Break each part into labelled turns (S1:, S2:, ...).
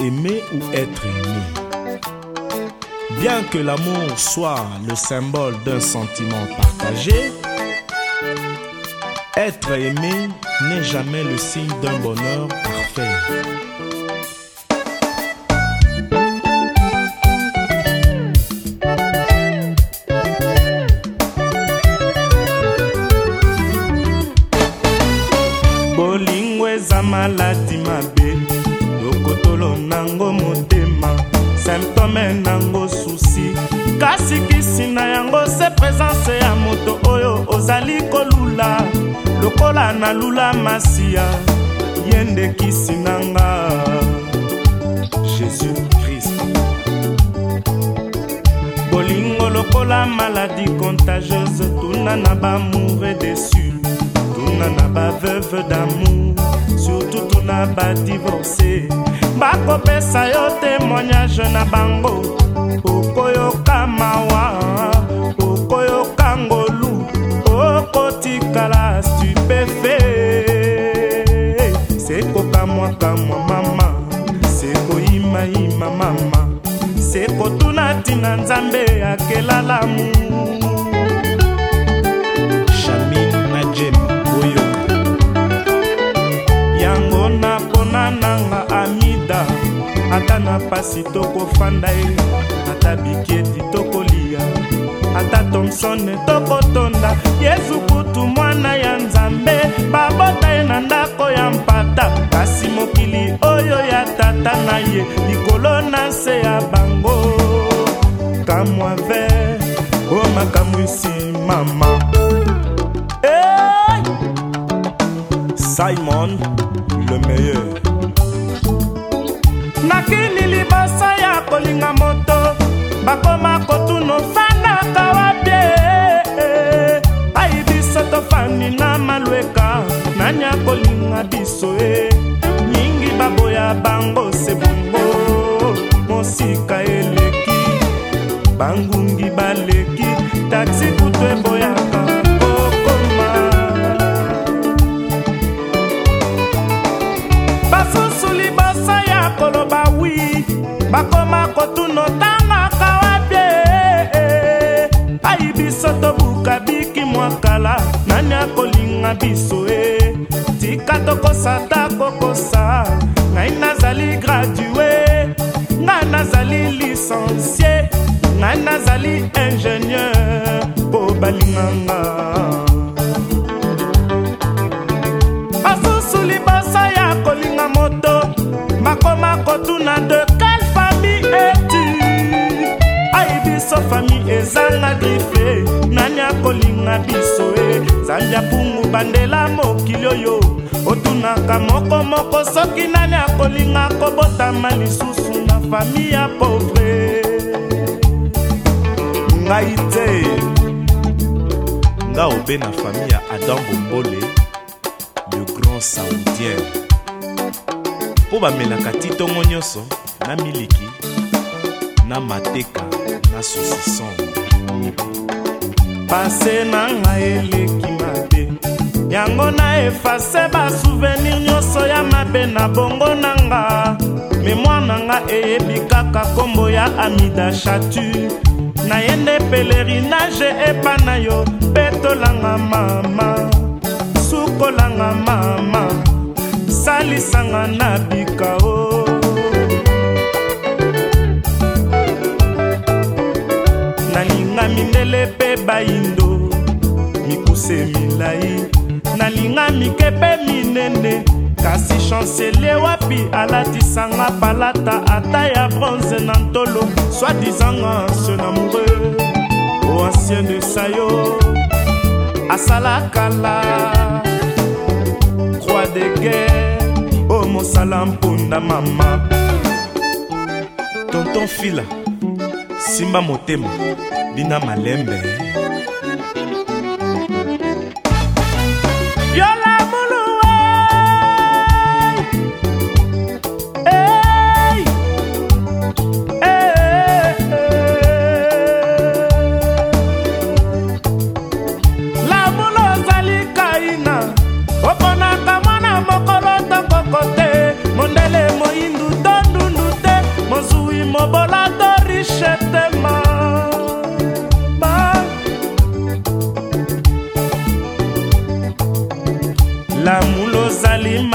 S1: aimer ou être aimé. Bien que l'amour soit le symbole d'un sentiment partagé, être aimé n'est jamais le signe d'un bonheur parfait. nango susi kasi kisi na yango se présence ya moto oyo ozali kolula lokola nalula masiya ye nde kisi na nga jésus krist bolingo lokola maladi contagieuse tuna na bamoure desu tuna na baveuve d'amour surtout tuna badivorce bakopesa yo témoignage na bango okoyoka mawa okoyoka ngolu okotikala stupefe sekokamwakamwa mama sekoyimayima mama sekotuna ntina nzambe akelalamu na pasi tokofanda ye ata biketi tokolia ata thomson tokotonda yesu kutu mwana ya nzambe babota ye na ndako ya mpata kasi mokili oyo ya tata na ye likolo na se ya bango kamwa ver o oh, makamwisi mama hey! simon le meilleur nakili liboso ya kolinga moto bakoma kotuna ofanaka wate ai biso tofandi na malweka nani akolinga biso e mingi baboya bango sebongo mosika eleki bangungi koloba wi bakoma kotuna tangaka wapi ai biso tobuka biki mwakala nani akolinga biso e tika tokosa ta kokosa ngai nazali gradue ngai nazali licencie ngai nazali ingénieur mpo balinganga ezanga grife nani akolinga biso e eh? zambi apungu bandela mokili oyo otunaka mokomoko soki nani akolinga kobotama lisusu na fami ya povre ngai te nga obe na fami ya adam bombole le grand saoudien mpo bamelaka ti ntongo nyonso na miliki na mateka nasusison pase na ngai eleki mabe yango na efase basouvenir nyonso ya mabe na bongo na nga memoire na nga eyebi kaka nkombo ya amida chatu nayende pelerinage epa na yo mpe tolanga mama sukolanga mama salisanga na bikao nalinga mindele mpe bayindo mikuse milai nalinga mike mpe minene kasi chanselie wapi alatisanga palata ata ya bronze na ntolo swadizanga se namoureux o ancien de sayo asalakala croix de guerre o mosala mpunda mama tonton fila simba motema bina malembe yolamo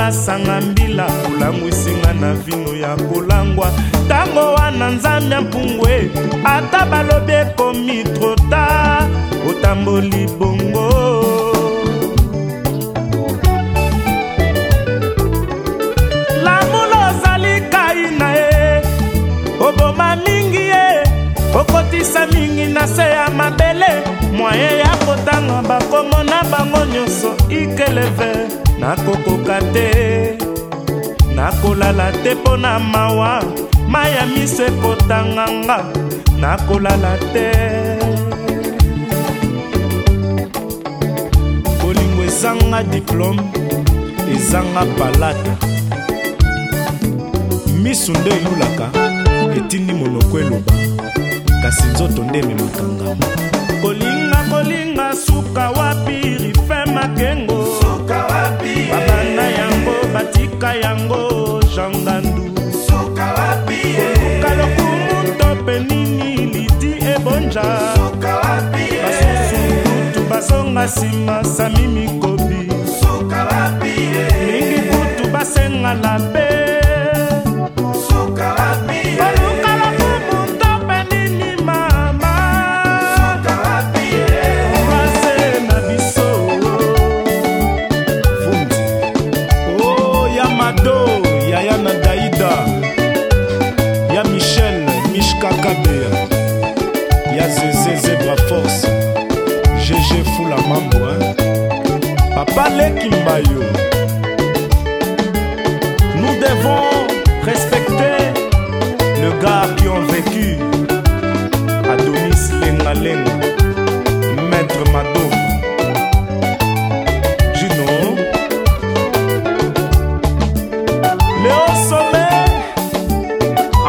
S1: basanga mbila kolangwisinga na vino ya kolangwa ntango wana nzambe ya mpungwe ata balobi ekomi trota otamboli bongo babebisa mingi na se ya mabele mwaye ya kotanga bakomo na bango nyonso ikeleve nakokoka te nakolala te mpo na mawa mai ya miso ekotanganga nakolala te bolingo ezanga diplome ezanga palata misu nde elulaka etindi monoko eloba kasi nzoto nde ememaka ngao kolinga kolinga suka wapi rife makengo babanda yango batika yango jangandu koluka lokumu to mpe nini lidi ebonja basusu nkutu bazonga nsima sami mikolo baleki mbayo nous devons respecter le gars qui ont vécu adonis lengalenga maître mado juno léo soleil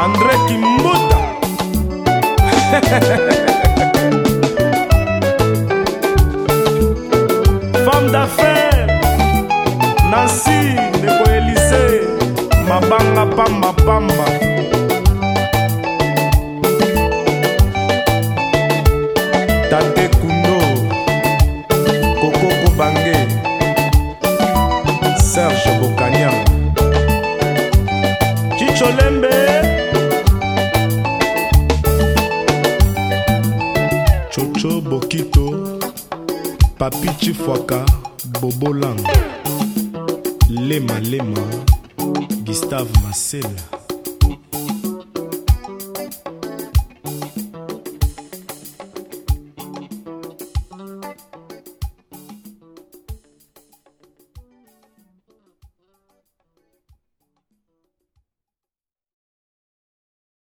S1: andré kimbuta ezala pambapamba tate kundo koko kobange serge bokania cicolembe coco bokito papi cifwaka bobolang lemalema lema. Gustave Marcel.